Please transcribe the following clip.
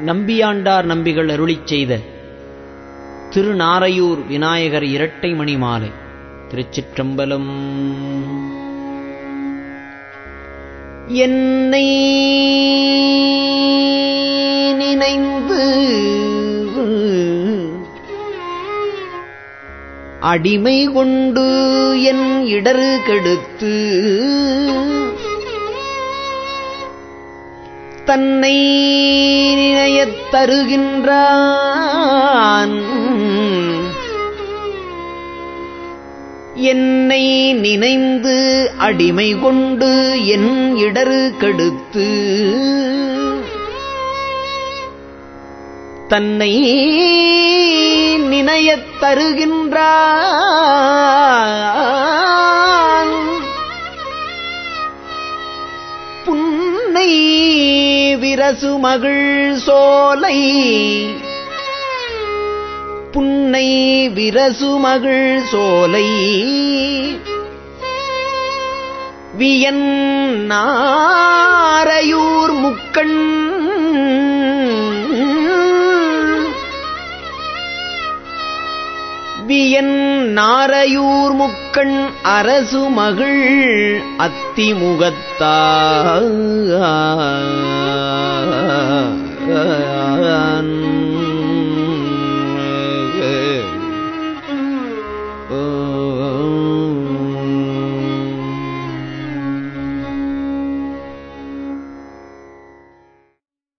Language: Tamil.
நம்பியாண்டார் நம்பிகள் அருளிச் செய்த திருநாரையூர் விநாயகர் இரட்டை மணி மாலை திருச்சிற்றம்பலம். என்னை நினைந்து அடிமை கொண்டு என் இடர் கெடுத்து தன்னை நினையத் தருகின்றான். என்னை நினைந்து அடிமை கொண்டு என் இடரு கெடுத்து தன்னை நினையத் தருகின்றான். புன்னை விரசு மகிழ் சோலை. புன்னை விரசு மகிழ் சோலை. வியன் நாரையூர் முக்கண். வியன் நாரையூர் முக்கண் அரசு மகிழ் அத்திமுகத்தா.